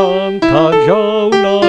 Santa Jonah oh,